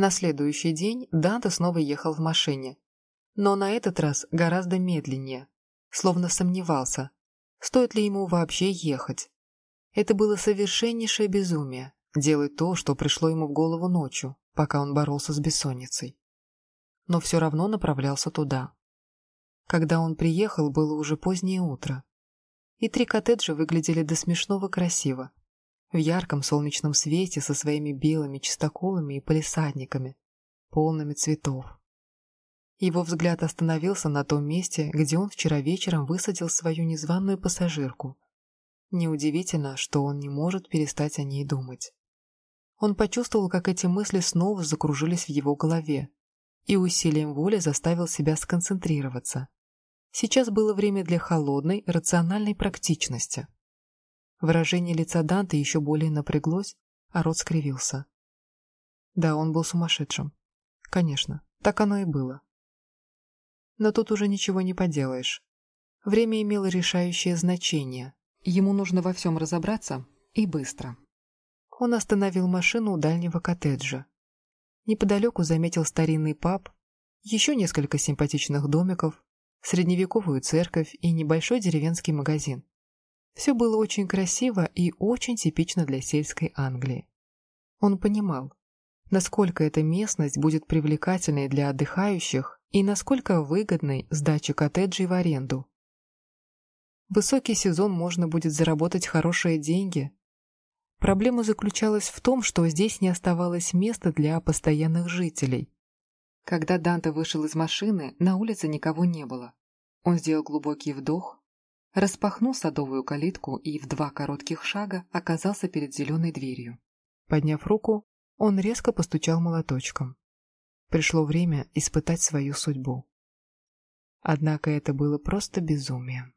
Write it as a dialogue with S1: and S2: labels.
S1: На следующий день Данте снова ехал в машине. Но на этот раз гораздо медленнее, словно сомневался, стоит ли ему вообще ехать. Это было совершеннейшее безумие – делать то, что пришло ему в голову ночью, пока он боролся с бессонницей. Но все равно направлялся туда. Когда он приехал, было уже позднее утро. И три коттеджа выглядели до смешного красиво, в ярком солнечном свете со своими белыми чистоколами и палисадниками, полными цветов. Его взгляд остановился на том месте, где он вчера вечером высадил свою незваную пассажирку. Неудивительно, что он не может перестать о ней думать. Он почувствовал, как эти мысли снова закружились в его голове, и усилием воли заставил себя сконцентрироваться. Сейчас было время для холодной, рациональной практичности. Выражение лица Данте еще более напряглось, а рот скривился. Да, он был сумасшедшим. Конечно, так оно и было. Но тут уже ничего не поделаешь. Время имело решающее значение. Ему нужно во всем разобраться и быстро. Он остановил машину у дальнего коттеджа. Неподалеку заметил старинный паб, еще несколько симпатичных домиков, средневековую церковь и небольшой деревенский магазин. Все было очень красиво и очень типично для сельской Англии. Он понимал, насколько эта местность будет привлекательной для отдыхающих и насколько выгодной сдача коттеджей в аренду. Высокий сезон можно будет заработать хорошие деньги. Проблема заключалась в том, что здесь не оставалось места для постоянных жителей. Когда Данте вышел из машины, на улице никого не было. Он сделал глубокий вдох, распахнул садовую калитку и в два коротких шага оказался перед зеленой дверью. Подняв руку, он резко постучал молоточком. Пришло время испытать свою судьбу. Однако это было просто безумие.